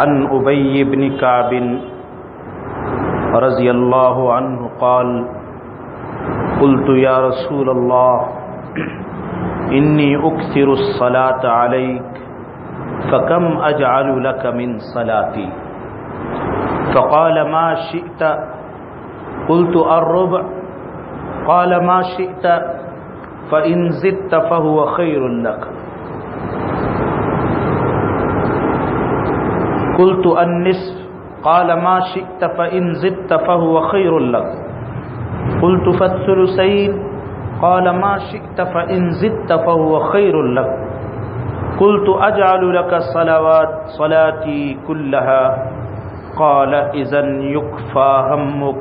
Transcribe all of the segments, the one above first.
عن أبي بن كعب رضي الله عنه قال، قلت يا رسول الله، إني أكثر الصلاة عليك، فكم أجعل لك من صلاتي؟ فقال، ما شئت؟ قلت، الربع. قال، ما شئت؟ فإن زدت فهو خير لك. قلت النصف قال ما شئت فإن زدت فهو خير لك. قلت فالثلثين، قال ما شئت فإن زدت فهو خير لك. قلت أجعل لك صلوات، صلاتي كلها. قال إذن يكفى همك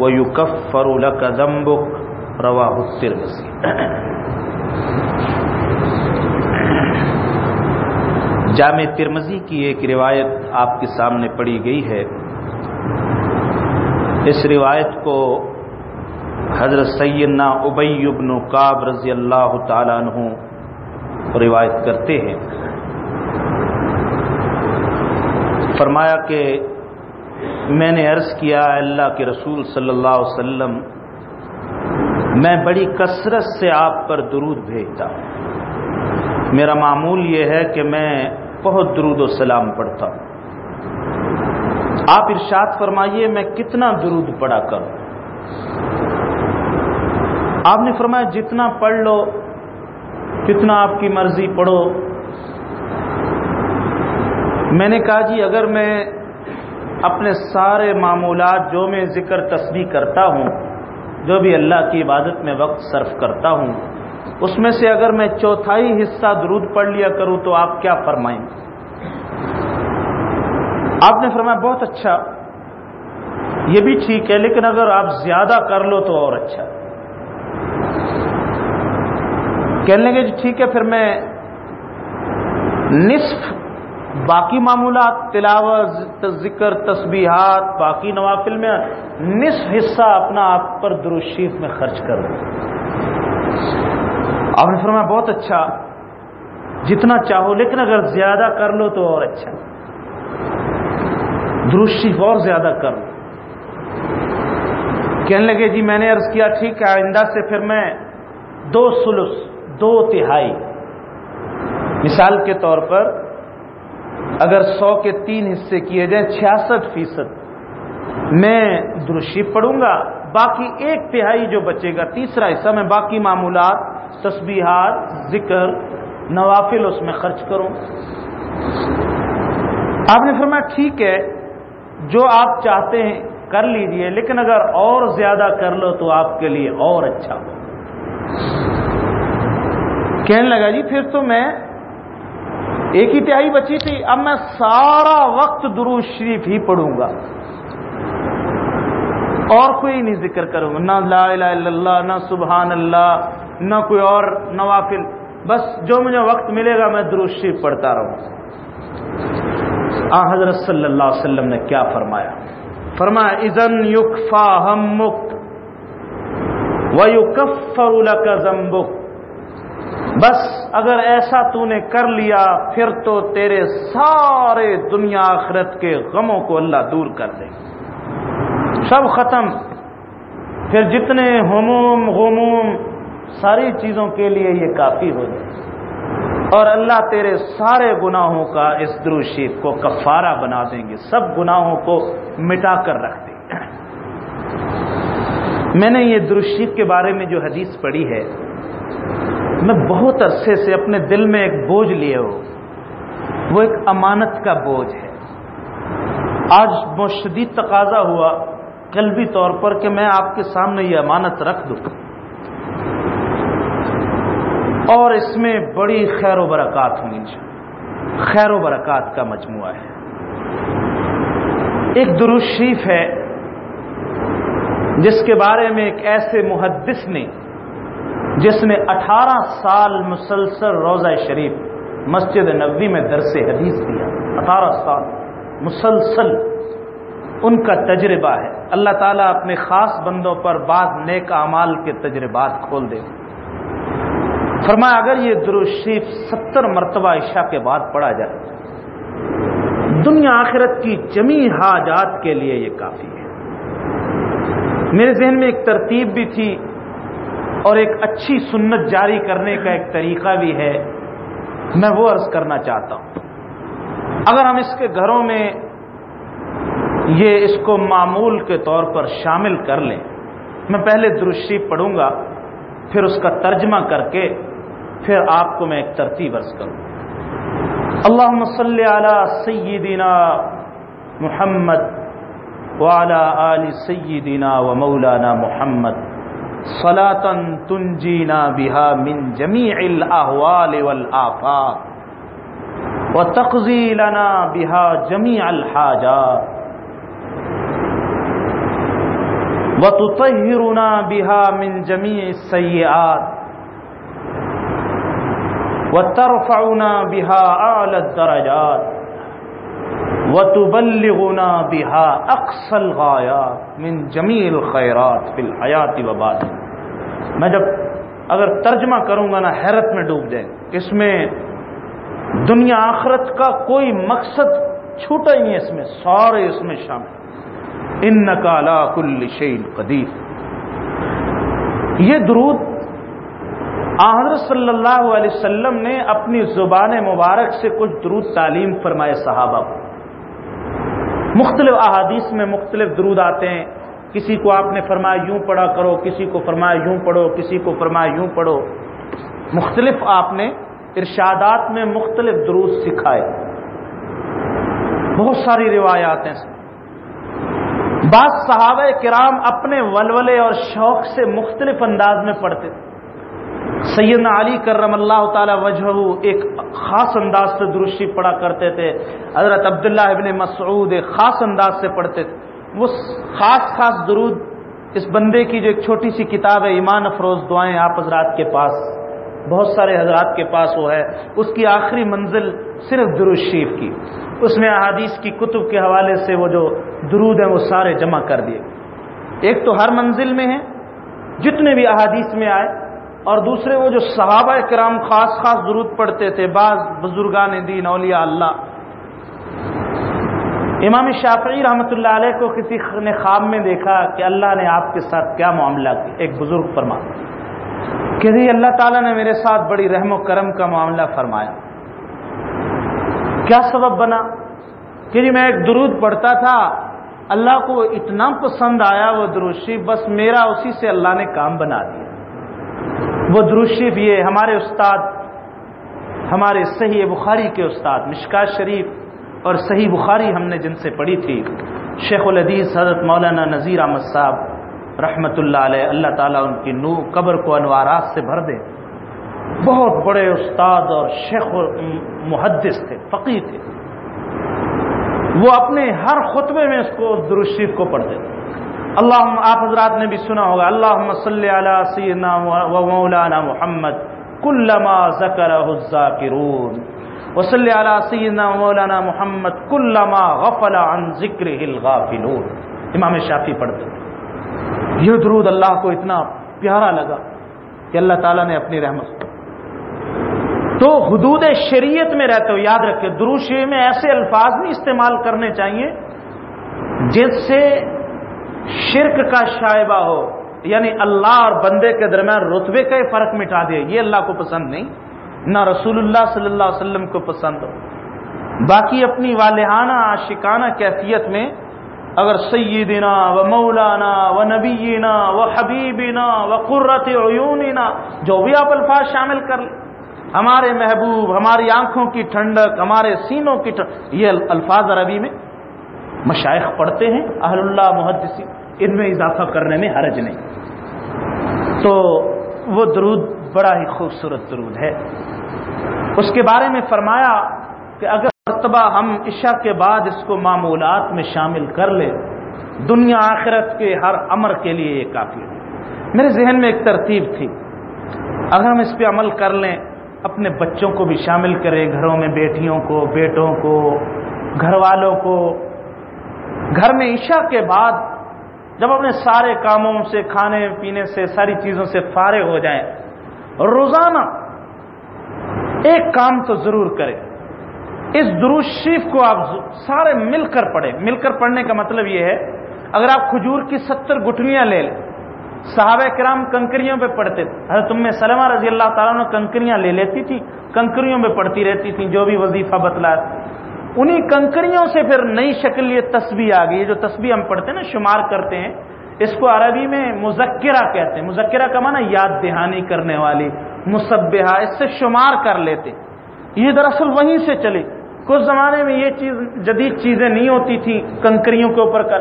ويكفر لك ذنبك. رواہ الترمذی جامع ترمزی کی ایک روایت آپ کے سامنے پڑی گئی ہے۔ اس روایت کو حضرت سیدنا ابی بن کعب رضی اللہ تعالیٰ عنہ روایت کرتے ہیں۔ فرمایا کہ میں نے عرض کیا اللہ کے رسول صلی اللہ علیہ وسلم میں بڑی کثرت سے آپ پر درود بھیجتا ہوں۔ میرا معمول یہ ہے کہ میں بہت درود و سلام پڑھتا ہوں۔ آپ ارشاد فرمائیے میں کتنا درود پڑھا کروں۔ آپ نے فرمایا جتنا پڑھ لو کتنا آپ کی مرضی پڑھو۔ میں نے کہا جی اگر میں اپنے سارے معمولات جو میں ذکر تسبیح کرتا ہوں جو بھی اللہ کی عبادت میں وقت صرف کرتا ہوں، اس میں سے اگر میں چوتھائی حصہ درود پڑھ لیا کروں تو آپ کیا فرمائیں؟ آپ نے فرمایا بہت اچھا یہ بھی ٹھیک ہے، لیکن اگر آپ زیادہ کر لو تو اور اچھا۔ کہنے لگے جی ٹھیک ہے، پھر میں نصف باقی معمولات، تلاوت ذکر تسبیحات، باقی نوافل میں نصف حصہ اپنا آپ پر دروشیف میں خرچ کر دوں آپ نے فرمایا بہت اچھا جتنا چاہو، لیکن اگر زیادہ کر لو تو اور اچھا۔ دروشیف اور زیادہ کر لو۔ کہنے لگے جی میں نے عرض کیا، ٹھیک ہے، آئندہ سے پھر میں دو سلس، دو تہائی۔ مثال کے طور پر اگر سو کے تین حصے کیے جائیں، چھیاسٹھ فیصد میں درشی پڑھوں گا، باقی ایک تہائی جو بچے گا، تیسرا حصہ میں باقی معمولات، تسبیحات، ذکر، نوافل اس میں خرچ کروں۔ آپ نے فرمایا، ٹھیک ہے، جو آپ چاہتے ہیں کر لیجیے، لیکن اگر اور زیادہ کر لو تو آپ کے لیے اور اچھا۔ ہو کہنے لگا جی پھر تو میں ایک ہی تہائی بچی تھی، اب میں سارا وقت درود شریف ہی پڑھوں گا۔ اور کوئی نہیں ذکر کروں گا، نہ لا الہ الا اللہ، نہ سبحان اللہ، نہ کوئی اور نوافل بس جو مجھے وقت ملے گا میں درود شریف پڑھتا رہوں۔ آ، حضرت صلی اللہ علیہ وسلم نے کیا فرمایا؟ فرمایا ازن یقفا ہم مک و یوکفر زمبک بس اگر ایسا تو نے کر لیا، پھر تو تیرے سارے دنیا آخرت کے غموں کو اللہ دور کر دے۔ سب ختم۔ پھر جتنے ہموم، غموم، ساری چیزوں کے لیے یہ کافی ہو جائے۔ اور اللہ تیرے سارے گناہوں کا اس دروشیف کو کفارہ بنا دیں گے۔ سب گناہوں کو مٹا کر رکھ دیں۔ گے میں نے یہ دروشیف کے بارے میں جو حدیث پڑھی ہے میں بہت عرصے سے اپنے دل میں ایک بوجھ لیے ہو۔ وہ ایک امانت کا بوجھ ہے۔ آج بہت شدید تقاضا ہوا قلبی طور پر کہ میں آپ کے سامنے یہ امانت رکھ دوں۔ اور اس میں بڑی خیر و برکات ہونی چاہیے خیر و برکات کا مجموعہ ہے۔ ایک دروش شریف ہے، جس کے بارے میں ایک ایسے محدث نے جس نے اٹھارہ سال مسلسل روزہ شریف مسجد نبوی میں درس حدیث دیا۔ اٹھارہ سال مسلسل ان کا تجربہ ہے۔ اللہ تعالیٰ اپنے خاص بندوں پر بعض نیک اعمال کے تجربات کھول دے۔ فرمایا، اگر یہ دروشیف ستر مرتبہ عشاء کے بعد پڑھا جائے، دنیا آخرت کی جمی حاجات کے لیے یہ کافی ہے۔ میرے ذہن میں ایک ترتیب بھی تھی اور ایک اچھی سنت جاری کرنے کا ایک طریقہ بھی ہے، میں وہ عرض کرنا چاہتا ہوں۔ اگر ہم اس کے گھروں میں یہ اس کو معمول کے طور پر شامل کر لیں، میں پہلے درشی پڑھوں گا، پھر اس کا ترجمہ کر کے پھر آپ کو میں ایک ترتیب عرض کروں۔ اللہ مسل علی سیدنا محمد وعلى آل سيدنا ومولانا محمد۔ صلاة تنجينا بها من جميع الأهوال والآفات. وتقضي لنا بها جميع الحاجات. وتطهرنا بها من جميع السيئات. وترفعنا بها أعلى الدرجات. وتبلغنا بها اقصى الغایات من جمیل خیرات فی الحیات و بعد میں جب اگر ترجمہ کروں گا نا، حیرت میں ڈوب جائے اس میں دنیا آخرت کا کوئی مقصد چھوٹا ہی نہیں اس میں سارے اس میں شامل ان نقالا کل شعین قدیر یہ درود حضرت صلی اللہ علیہ وسلم نے اپنی زبان مبارک سے کچھ درود تعلیم فرمائے صحابہ کو۔ مختلف احادیث میں مختلف درود آتے ہیں۔ کسی کو آپ نے فرمایا یوں پڑھا کرو، کسی کو فرمایا یوں پڑھو، کسی کو فرمایا یوں پڑھو۔ مختلف آپ نے ارشادات میں مختلف درود سکھائے۔ بہت ساری روایات ہیں۔ بعض صحابہ کرام اپنے ولولے اور شوق سے مختلف انداز میں پڑھتے تھے۔ سیدنا علی کرم اللہ تعالی وجہ ایک خاص انداز سے درشی پڑھا کرتے تھے۔ حضرت عبداللہ ابن مسعود ایک خاص انداز سے پڑھتے تھے۔ وہ خاص خاص درود اس بندے کی جو ایک چھوٹی سی کتاب ہے، ایمان افروز دعائیں آپ حضرات کے پاس۔ بہت سارے حضرات کے پاس وہ ہے۔ اس کی آخری منزل صرف درود شریف کی۔ اس میں احادیث کی کتب کے حوالے سے وہ جو درود ہیں وہ سارے جمع کر دیے۔ ایک تو ہر منزل میں ہے، جتنے بھی احادیث میں آئے اور دوسرے وہ جو صحابہ کرام خاص خاص ضرورت پڑتے تھے، بعض بزرگان دین، اولیاء اللہ۔ امام شافعی رحمۃ اللہ علیہ کو کسی نے خواب میں دیکھا کہ اللہ نے آپ کے ساتھ کیا معاملہ کیا، ایک بزرگ فرما کہ جی اللہ تعالیٰ نے میرے ساتھ بڑی رحم و کرم کا معاملہ فرمایا۔ کیا سبب بنا؟ کہ جی میں ایک درود پڑھتا تھا، اللہ کو اتنا پسند آیا وہ دروشی، بس میرا اسی سے اللہ نے کام بنا دیا۔ وہ دروشیف یہ ہمارے استاد، ہمارے صحیح بخاری کے استاد، مشکا شریف اور صحیح بخاری ہم نے جن سے پڑھی تھی۔ شیخ الحدیث حضرت مولانا نذیر احمد صاحب رحمۃ اللہ علیہ، اللہ تعالیٰ ان کی نو قبر کو انوارات سے بھر دے۔ بہت بڑے استاد اور شیخ محدث تھے فقیر تھے۔ وہ اپنے ہر خطبے میں اس کو دروشیف کو پڑھتے تھے۔ اللہ آپ حضرات نے بھی سنا ہوگا اللہ صلی علی سیدنا و مولانا محمد کلما ذکر الذاکرون. وصلی علی سیدنا و مولانا محمد کلما غفل عن ذکر الغافلون. امام شافی پڑھتے یہ درود اللہ کو اتنا پیارا لگا کہ اللہ تعالیٰ نے اپنی رحمت تو حدود شریعت میں رہتے ہو، یاد رکھے دروشی میں ایسے الفاظ نہیں استعمال کرنے چاہیے جس سے شرک کا شائبہ ہو یعنی اللہ اور بندے کے درمیان رتبے کا ہی فرق مٹا دے یہ اللہ کو پسند نہیں، نہ رسول اللہ صلی اللہ علیہ وسلم کو پسند ہو۔ باقی اپنی والہانہ، عاشقانہ کیفیت میں اگر سیدنا و مولانا و نبینا و حبیبینا و قرت عیونینا جو بھی آپ الفاظ شامل کر لیں، ہمارے محبوب، ہماری آنکھوں کی ٹھنڈک، ہمارے سینوں کی ٹھنڈک، یہ الفاظ عربی میں مشائق پڑھتے ہیں، اہل اللہ محدثی ان میں اضافہ کرنے میں حرج نہیں۔ تو وہ درود بڑا ہی خوبصورت درود ہے۔ اس کے بارے میں فرمایا کہ اگر مرتبہ ہم عشاء کے بعد اس کو معمولات میں شامل کر لیں، دنیا آخرت کے ہر امر کے لیے یہ کافی ہے۔ میرے ذہن میں ایک ترتیب تھی۔ اگر ہم اس پہ عمل کر لیں، اپنے بچوں کو بھی شامل کریں، گھروں میں بیٹیوں کو، بیٹوں کو، گھر والوں کو۔ گھر میں عشاء کے بعد جب اپنے سارے کاموں سے، کھانے، پینے سے، ساری چیزوں سے فارغ ہو جائیں، روزانہ ایک کام تو ضرور کریں۔ اس دروش شریف کو آپ سارے مل کر پڑھیں۔ مل کر پڑھنے کا مطلب یہ ہے، اگر آپ کھجور کی ستر گٹلیاں لے لیں، صحابہ کرام کنکریوں پہ پڑھتے تھے۔ حضرت تم سلمہ رضی اللہ تعالیٰ نے کنکریاں لے لیتی تھی کنکریوں پہ پڑھتی رہتی تھیں، جو بھی وظیفہ بتلا انہی کنکریوں سے پھر نئی شکل یہ تسبیح آ گئی جو تسبیح ہم پڑھتے ہیں نا، شمار کرتے ہیں۔ اس کو عربی میں مذکرہ کہتے ہیں۔ مذکرہ کا معنی یاد دہانی کرنے والی مصبحہ اس سے شمار کر لیتے۔ یہ دراصل وہیں سے چلی۔ کچھ زمانے میں یہ چیز جدید چیزیں نہیں ہوتی تھیں کنکریوں کے اوپر کر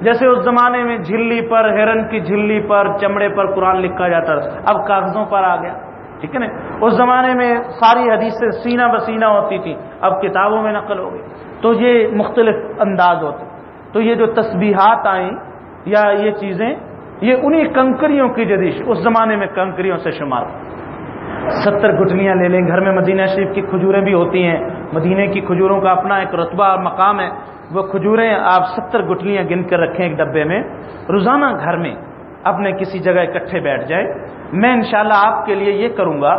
جیسے اس زمانے میں جھلی پر، ہرن کی جھلی پر، چمڑے پر قرآن لکھا جاتا تھا۔ اب کاغذوں پر آ گیا۔ ٹھیک ہے نا؟ اس زمانے میں ساری حدیثیں سینہ بسینہ ہوتی تھی اب کتابوں میں نقل ہو گئی۔ تو یہ مختلف انداز ہوتے تو یہ جو تسبیحات آئیں یا یہ چیزیں، یہ انہی کنکریوں کی جدید اس زمانے میں کنکریوں سے شمار ستر گٹلیاں لے لیں، گھر میں مدینہ شریف کی کھجوریں بھی ہوتی ہیں۔ مدینے کی کھجوروں کا اپنا ایک رتبہ اور مقام ہے۔ وہ کھجوریں آپ ستر گٹلیاں گن کر رکھیں ایک ڈبے میں۔ روزانہ گھر میں اپنے کسی جگہ اکٹھے بیٹھ جائیں۔ میں انشاءاللہ شاء آپ کے لیے یہ کروں گا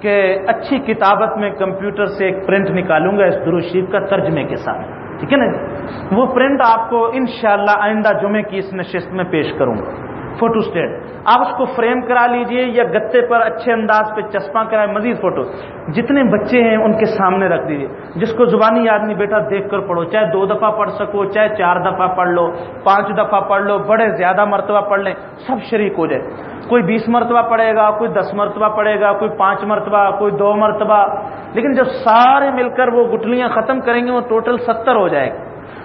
کہ اچھی کتابت میں کمپیوٹر سے ایک پرنٹ نکالوں گا اس شریف کا ترجمے کے ساتھ۔ ٹھیک ہے نا جی؟ وہ پرنٹ آپ کو انشاءاللہ آئندہ جمعے کی اس نشست میں پیش کروں گا۔ فوٹو اسٹیٹ آپ اس کو فریم کرا لیجیے یا گتے پر اچھے انداز پہ چسپاں کرائے، مزید فوٹو جتنے بچے ہیں ان کے سامنے رکھ دیجیے جس کو زبانی آدمی بیٹا، دیکھ کر پڑھو۔ چاہے دو دفعہ پڑھ سکو، چاہے چار دفعہ پڑھ لو، پانچ دفعہ پڑھ لو، بڑے، زیادہ مرتبہ پڑھ لیں، سب شریک ہو جائے۔ کوئی بیس مرتبہ پڑھے گا، کوئی دس مرتبہ پڑھے گا، کوئی پانچ مرتبہ، کوئی دو مرتبہ۔ لیکن جب سارے مل کر وہ گٹلیاں ختم کریں گے، وہ ٹوٹل ستر ہو جائے گا۔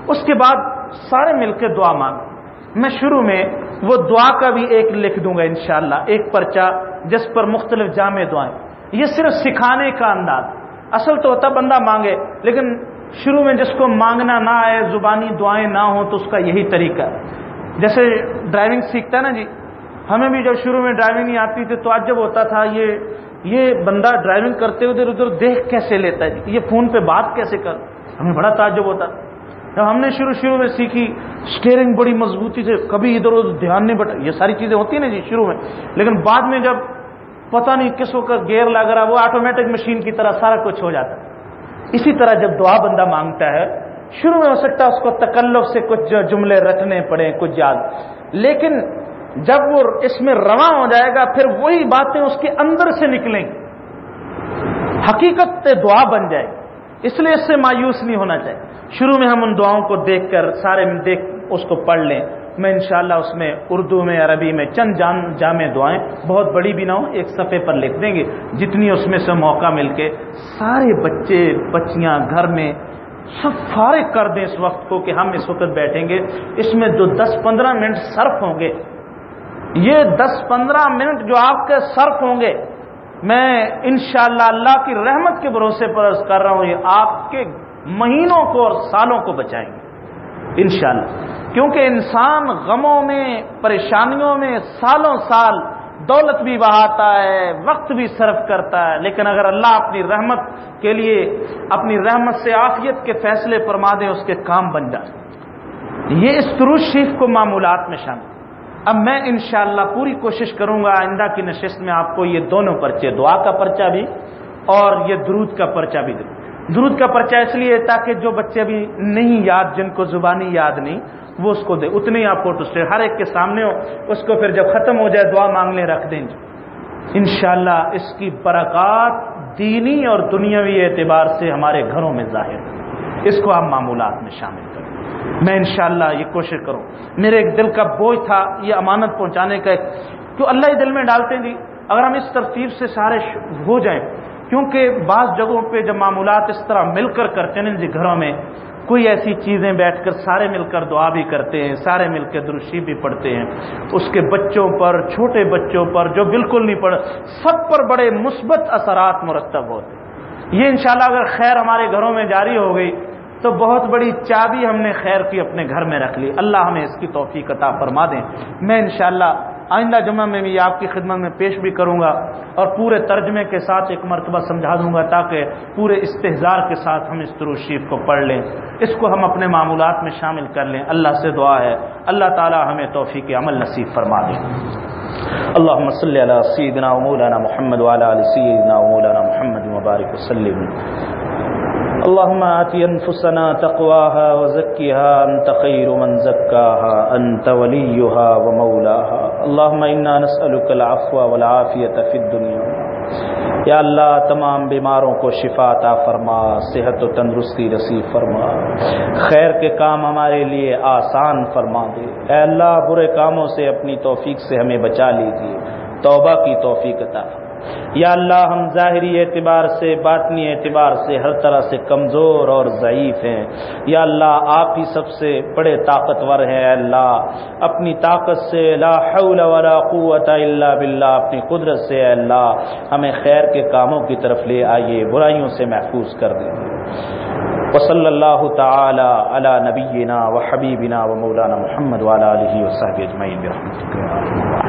اس کے بعد سارے مل کے دعا مانگ۔ میں شروع میں وہ دعا کا بھی ایک لکھ دوں گا انشاءاللہ، ایک پرچہ جس پر مختلف جامع دعائیں۔ یہ صرف سکھانے کا انداز۔ اصل تو ہوتا بندہ مانگے، لیکن شروع میں جس کو مانگنا نہ آئے، زبانی دعائیں نہ ہوں، تو اس کا یہی طریقہ ہے۔ جیسے ڈرائیونگ سیکھتا ہے نا جی ہمیں بھی جب شروع میں ڈرائیونگ نہیں آتی تھی، تو آج جب ہوتا تھا، یہ یہ بندہ ڈرائیونگ کرتے ہوئے ادھر ادھر دیکھ کیسے لیتا ہے؟ جی یہ فون پہ بات کیسے کر؟ ہمیں بڑا تعجب ہوتا جب ہم نے شروع شروع میں سیکھی اسٹیئرنگ بڑی مضبوطی سے، کبھی ادھر ادھر دھیان نہیں بٹا یہ ساری چیزیں ہوتی ہیں نا جی شروع میں۔ لیکن بعد میں جب پتہ نہیں کس کا گیئر لگ رہا، وہ آٹومیٹک مشین کی طرح سارا کچھ ہو جاتا۔ ہے اسی طرح جب دعا بندہ مانگتا ہے، شروع میں ہو سکتا ہے اس کو تکلف سے کچھ جملے رکھنے پڑے کچھ یاد۔ لیکن جب وہ اس میں رواں ہو جائے گا، پھر وہی باتیں اس کے اندر سے نکلیں۔ حقیقت دعا بن جائے۔ اس لیے اس سے مایوس نہیں ہونا چاہیے۔ شروع میں ہم ان دعاؤں کو دیکھ کر سارے دیکھ اس کو پڑھ لیں۔ میں انشاءاللہ اس میں اردو میں، عربی میں چند جان جامع دعائیں بہت بڑی بھی نہ ہوں، ایک صفحے پر لکھ دیں گے۔ جتنی اس میں سے موقع مل کے سارے بچے، بچیاں گھر میں سب فارغ کر دیں اس وقت کو کہ ہم اس وقت بیٹھیں گے۔ اس میں جو دس پندرہ منٹ صرف ہوں گے، یہ دس پندرہ منٹ جو آپ کے صرف ہوں گے، میں انشاءاللہ اللہ کی رحمت کے بھروسے پر کر رہا ہوں، یہ آپ کے مہینوں کو اور سالوں کو بچائیں گے۔ انشاءاللہ۔ کیونکہ انسان غموں میں، پریشانیوں میں سالوں سال دولت بھی بہاتا ہے، وقت بھی صرف کرتا ہے، لیکن اگر اللہ اپنی رحمت کے لیے، اپنی رحمت سے آفیت کے فیصلے فرما دے، اس کے کام بن جائے۔ یہ اس تروش شریف کو معمولات میں شامل۔ اب میں انشاءاللہ پوری کوشش کروں گا آئندہ کی نشست میں آپ کو یہ دونوں پرچے، دعا کا پرچہ بھی اور یہ درود کا پرچہ بھی دوں۔ درود کا پرچہ اس لیے تاکہ جو بچے بھی نہیں یاد، جن کو زبانی یاد نہیں، وہ اس کو دے۔ اتنے ہی آپ فوٹو اسٹیٹ ہر ایک کے سامنے ہو۔ اس کو پھر جب ختم ہو جائے، دعا مانگنے رکھ دیں۔ گے انشاءاللہ اس کی برکات دینی اور دنیاوی اعتبار سے ہمارے گھروں میں ظاہر اس کو آپ معمولات میں شامل کریں۔ میں انشاءاللہ یہ کوشش کروں۔ میرے ایک دل کا بوجھ تھا یہ امانت پہنچانے کا ایک تو اللہ ہی دل میں ڈالتے ہیں جی۔ اگر ہم اس ترتیب سے سارے ہو جائیں کیونکہ بعض جگہوں پہ جب معمولات اس طرح مل کر کرتے ہیں جی گھروں میں، کوئی ایسی چیزیں بیٹھ کر سارے مل کر دعا بھی کرتے ہیں، سارے مل کے درشی بھی پڑھتے ہیں۔ اس کے بچوں پر، چھوٹے بچوں پر، جو بالکل نہیں پڑھ، سب پر بڑے مثبت اثرات مرتب ہوتے یہ انشاءاللہ اگر خیر ہمارے گھروں میں جاری ہو گئی، تو بہت بڑی چابی ہم نے خیر کی اپنے گھر میں رکھ لی۔ اللہ ہمیں اس کی توفیق عطا فرما دیں۔ میں انشاءاللہ آئندہ جمعہ میں بھی آپ کی خدمت میں پیش بھی کروں گا اور پورے ترجمے کے ساتھ ایک مرتبہ سمجھا دوں گا تاکہ پورے استحزار کے ساتھ ہم اس شریف کو پڑھ لیں۔ اس کو ہم اپنے معمولات میں شامل کر لیں۔ اللہ سے دعا ہے۔ اللہ تعالی ہمیں توفیق عمل نصیب فرما دیں اللهم صل على سيدنا ومولانا محمد وعلى ال سيدنا محمد وبارك وسلم اللهم آت انفسنا تقواها وزكها انت خير من زكاها انت وليها ومولاها. اللهم انا نسالك العفو والعافيه في الدنيا. یا اللہ تمام بیماروں کو شفا عطا فرما، صحت و تندرستی نصیب فرما. خیر کے کام ہمارے لیے آسان فرما دے. اے اللہ، برے کاموں سے اپنی توفیق سے ہمیں بچا لیجیے، توبہ کی توفیق عطا فرما. یا اللہ ہم ظاہری اعتبار سے، باطنی اعتبار سے ہر طرح سے کمزور اور ضعیف ہیں۔ یا اللہ آپ ہی سب سے بڑے طاقتور ہیں۔ اللہ، اپنی طاقت سے لا حول ولا قوت الا باللہ، اپنی قدرت سے اللہ، ہمیں خیر کے کاموں کی طرف لے آئیے، برائیوں سے محفوظ کر دیں۔ وصلی اللہ تعالی علی نبینا و حبیبنا و مولانا محمد والا علیہ وصحب اجمعین برحمتک